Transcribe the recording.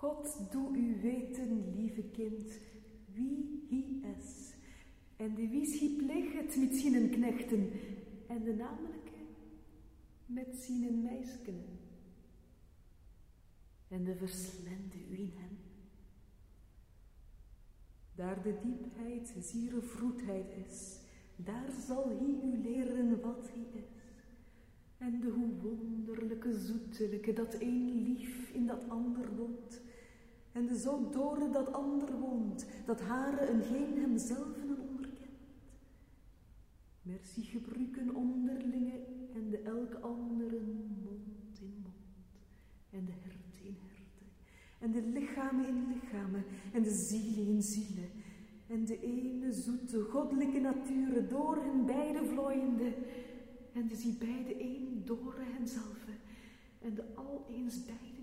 God doe u weten, lieve kind, wie hij is. En de wie schie pleegt met zijn knechten, en de namelijke met zijn meisken. En de verslende u hem. Daar de diepheid ziere vroedheid is, daar zal hij u leren wat hij is. En de hoe wonderlijke zoetelijke dat een lief in dat ander woont. En de zo dore dat ander woont, dat hare een geen hemzelf een onderkent. Merci gebruiken onderlinge en de elk anderen mond in mond. En de herte in herte. En de lichamen in lichamen. En de zielen in zielen. En de ene zoete goddelijke natuur door hen beide vloeiende en de zie beide een door henzelf en de al eens beide